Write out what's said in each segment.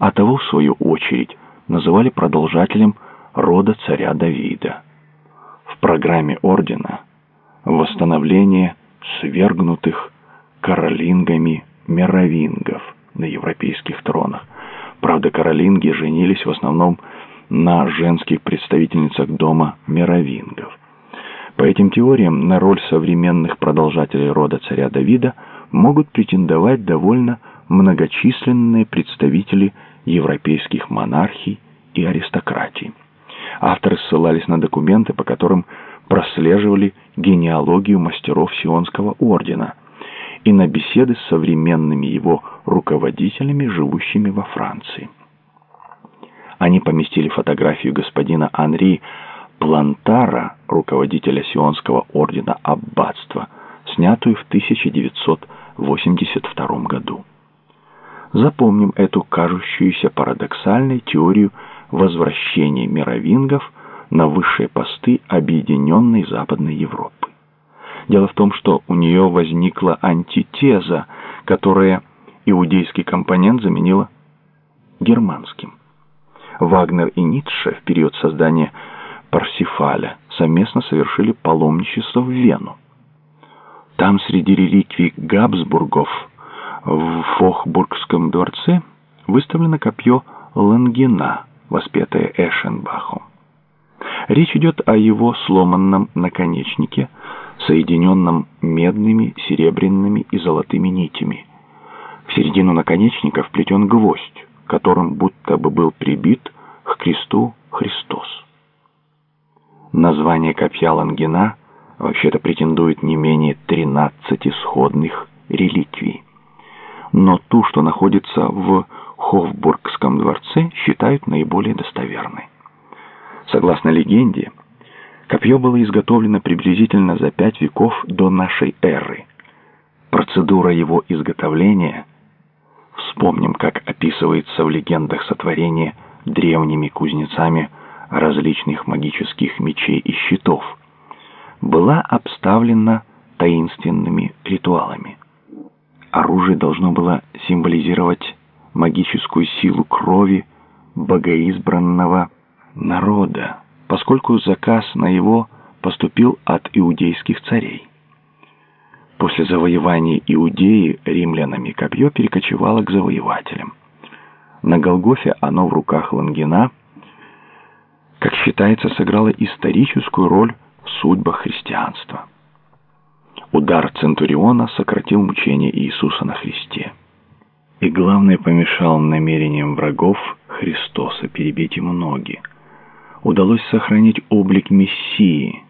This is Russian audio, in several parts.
а того, в свою очередь, называли продолжателем рода царя Давида. В программе ордена восстановление свергнутых каролингами мировингов на европейских тронах. Правда, каролинги женились в основном на женских представительницах дома мировингов. По этим теориям на роль современных продолжателей рода царя Давида могут претендовать довольно многочисленные представители европейских монархий и аристократий. Авторы ссылались на документы, по которым прослеживали генеалогию мастеров Сионского ордена и на беседы с современными его руководителями, живущими во Франции. Они поместили фотографию господина Анри Плантара, руководителя Сионского ордена аббатства, снятую в 1982 году. Запомним эту кажущуюся парадоксальной теорию возвращения мировингов на высшие посты объединенной Западной Европы. Дело в том, что у нее возникла антитеза, которая иудейский компонент заменила германским. Вагнер и Ницше в период создания Парсифаля совместно совершили паломничество в Вену. Там среди реликвий Габсбургов в Фохбургском дворце выставлено копье Лангена, воспетое Эшенбахом. Речь идет о его сломанном наконечнике, соединенном медными, серебряными и золотыми нитями. В середину наконечника вплетен гвоздь, которым будто бы был прибит к кресту Христос. Название копья Лангена вообще-то претендует не менее 13 сходных реликвий. Но ту, что находится в Хофбургском дворце, считают наиболее достоверной. Согласно легенде, копье было изготовлено приблизительно за пять веков до нашей эры. Процедура его изготовления, вспомним, как описывается в легендах сотворения древними кузнецами различных магических мечей и щитов, была обставлена таинственными ритуалами. Оружие должно было символизировать магическую силу крови богоизбранного народа, поскольку заказ на его поступил от иудейских царей. После завоевания Иудеи римлянами копье перекочевало к завоевателям. На Голгофе оно в руках Лангина, как считается, сыграло историческую роль в судьбах христианства. Удар Центуриона сократил мучения Иисуса на Христе. И главное, помешал намерениям врагов Христоса перебить ему ноги удалось сохранить облик Мессии.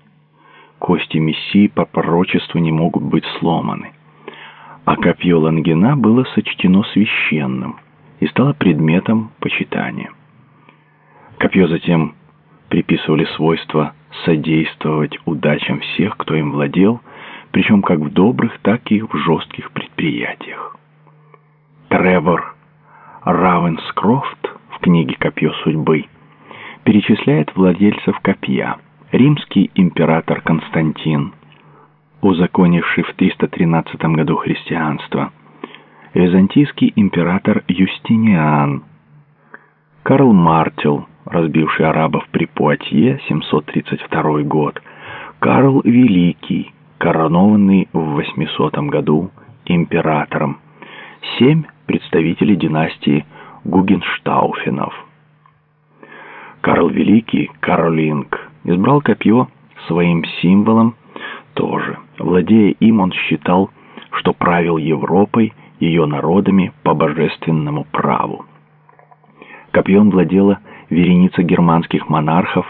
Кости Мессии по пророчеству не могут быть сломаны. А копье Лангена было сочтено священным и стало предметом почитания. Копье затем приписывали свойство содействовать удачам всех, кто им владел, причем как в добрых, так и в жестких предприятиях. Тревор Равенскрофт в книге «Копье судьбы» перечисляет владельцев копья. Римский император Константин, узаконивший в 313 году христианство, византийский император Юстиниан, Карл Мартел, разбивший арабов при Пуатье, 732 год, Карл Великий, коронованный в 800 году императором, семь представителей династии Гугенштауфенов – Карл Великий, Каролинг, избрал копье своим символом тоже. Владея им, он считал, что правил Европой, ее народами по божественному праву. Копьем владела вереница германских монархов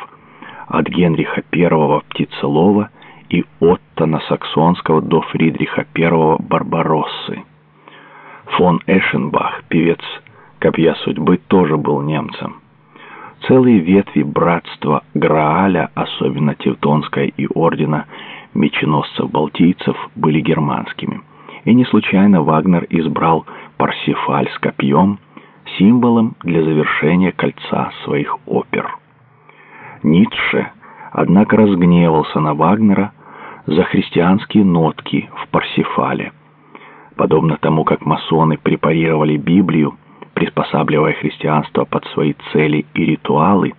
от Генриха I Птицелова и Оттона Саксонского до Фридриха I Барбароссы. Фон Эшенбах, певец «Копья судьбы», тоже был немцем. Целые ветви братства Грааля, особенно Тевтонская и ордена меченосцев-балтийцев, были германскими. И не случайно Вагнер избрал Парсифаль с копьем, символом для завершения кольца своих опер. Ницше, однако, разгневался на Вагнера за христианские нотки в Парсифале. Подобно тому, как масоны препарировали Библию, приспосабливая христианство под свои цели и ритуалы,